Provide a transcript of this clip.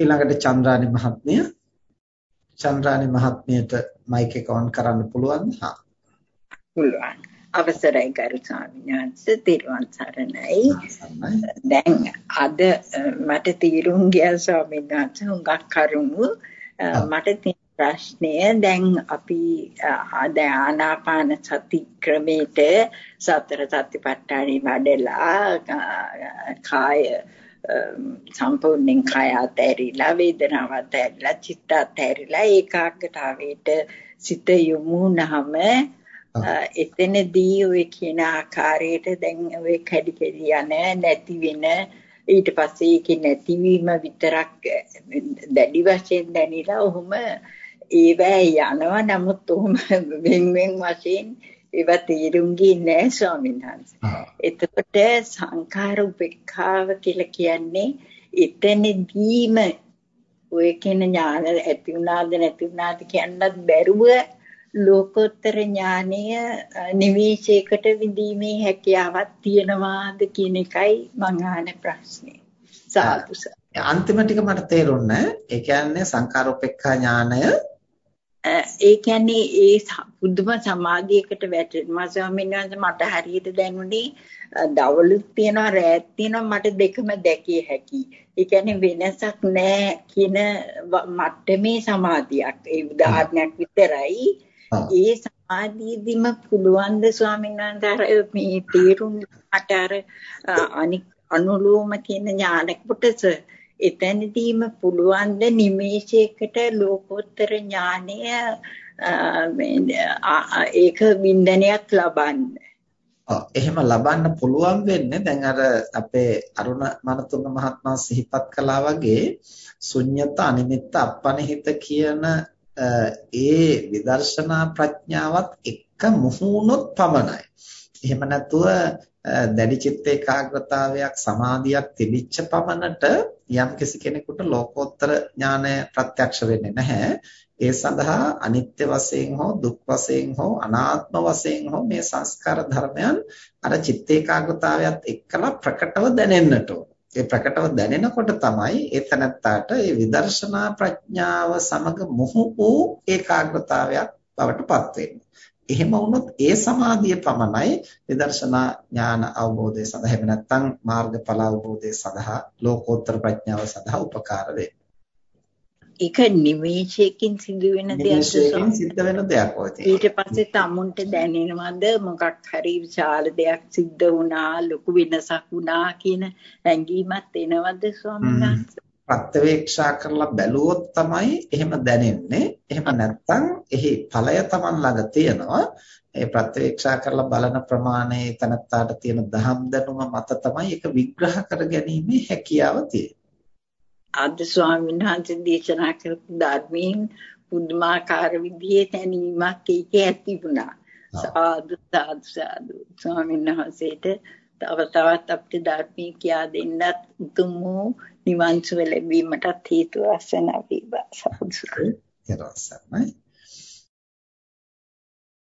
ඊළඟට චන්ද්‍රානි මහත්මිය චන්ද්‍රානි මහත්මියට මයික් එක ඔන් කරන්න පුළුවන්ද? හා. පුළුවන්. අවසරයි ගරු ස්වාමීන් තිරුවන් සරණයි. දැන් අද මට තීරුම් ගියා ස්වාමීන් වහන්සේ හුඟක් කරුණු මට තියෙන ප්‍රශ්නය දැන් අපි දැන් ආනාපාන සති ක්‍රමයට සතර සතිපට්ඨානෙ වඩලා කාය සම්පූර්ණයෙන් කය අතහැරිලා වේදනාව අතහැරිලා චිත්ත අතහැරිලා ඒකාග්‍රතාවයට සිත යොමු වුනහම එතනදී ඔය කියන ආකාරයට දැන් ඔය කැඩි කැඩි යන නැති වෙන ඊට පස්සේ ඒකේ නැතිවීම විතරක් දැඩි වශයෙන් දැනිලා ඔහොම ඒවැ යනවා. නමුත් ඔහොම වෙන වෙන වශයෙන් ඒවා තේරුම් ගියේ නෑ ස්වාමීන් වහන්සේ. එතකොට සංඛාර උපේක්ඛාව කියලා කියන්නේ එතනදීම ඔය කියන ඥාන ඇති වුණාද නැති වුණාද කියන්නත් බැරුව ලෝකෝත්තර ඥානය නිවේශයකට විඳීමේ හැකියාවක් තියනවාද කියන එකයි මං අහන ප්‍රශ්නේ. සාදු අන්තිම ටික මට තේරුණා. ඒ කියන්නේ සංකාරෝපේක්ඛා ඥානය ඒ කියන්නේ ඒ බුදුම සමාධියකට වැටෙනවා ස්වාමීන් වහන්සේ මට හරියට දැනුනේ දවලුත් තියනවා රැත් තියනවා මට දෙකම දැකිය හැකි. ඒ කියන්නේ වෙනසක් නැහැ කියන මට්ටමේ සමාධියක්. ඒ උදාහරණයක් විතරයි. ඒ සමාධියදීම පුළුවන් ද ස්වාමීන් වහන්සේ මේ තේරුම් මට අර අනික් අනුලෝම කියන ඥාන කොටස එතනදීම පුළුවන් ද නිමේෂයකට ලෝකෝත්තර ඥානය ඒක වින්දනයක් ලබන්න. ඔව් එහෙම ලබන්න පුළුවන් වෙන්නේ දැන් අර අපේ අරුණ මනතුංග මහත්මයා සිහිපත් කළා වගේ ශුන්්‍යත අනිමිත්ත අපනිහිත කියන ඒ විදර්ශනා ප්‍රඥාවත් එක්ක මුහුණොත් පමණයි. එහෙම නැතුව දැඩි චිත්ත ඒකාග්‍රතාවයක් සමාධියක් තිබිච්ච පමණට යම් කිසි කෙනෙකුට ලෝකෝත්තර ඥානය ප්‍රත්‍යක්ෂ වෙන්නේ නැහැ. ඒ සඳහා අනිත්‍ය වශයෙන් හෝ දුක් වශයෙන් හෝ අනාත්ම වශයෙන් හෝ මේ සංස්කාර ධර්මයන් අර චිත්ත ඒකාග්‍රතාවයත් එක්කලා ප්‍රකටව දැනෙන්නට ඒ ප්‍රකටව දැනෙනකොට තමයි ඒ තනත්තාට ඒ විදර්ශනා ප්‍රඥාව සමග මොහු වූ ඒකාග්‍රතාවයක් බවට පත් වෙන්නේ. එහෙම වුණොත් ඒ සමාධිය පමණයි විදර්ශනා ඥාන අවබෝධය සඳහා එහෙම නැත්නම් මාර්ගඵල අවබෝධය සඳහා ලෝකෝත්තර ප්‍රඥාව සඳහා උපකාර වෙන්නේ. ඒක නිමේෂයකින් සිදු වෙන දෙයක් සිද්ධ වෙන දෙයක් ඊට පස්සේ තමුන්ට දැනෙනවද මොකක් හරි විශාල දෙයක් සිද්ධ වුණා ලොකු වෙනසක් වුණා කියන හැඟීමක් එනවද ස්වාමීන් වහන්සේ? ප්‍රත්‍යවේක්ෂා කරලා බැලුවොත් තමයි එහෙම දැනෙන්නේ. එහෙම නැත්නම් එහි ඵලය Taman ළඟ තියෙනවා. ඒ ප්‍රත්‍යවේක්ෂා කරලා බලන ප්‍රමාණයේ තනත්තාට තියෙන දහම් දැනුම මත තමයි ඒක විග්‍රහ කර ගැනීමේ හැකියාව තියෙන්නේ. අද ස්වාමීන් වහන්සේ දේශනා කරපු ධර්මයෙන් පුදුමාකාර විදිහේ තැනීමක් ඒකේ ඇතිුණා. සාදු සාදු සාදු ස්වාමීන් වහන්සේට තව තවත් අපිට ධර්මී කියා දෙන්නත් උතුම්. වූ නිවන් සුව ලැබීමටත් හේතු වසන වේවා සාදු. ඊට පස්සේ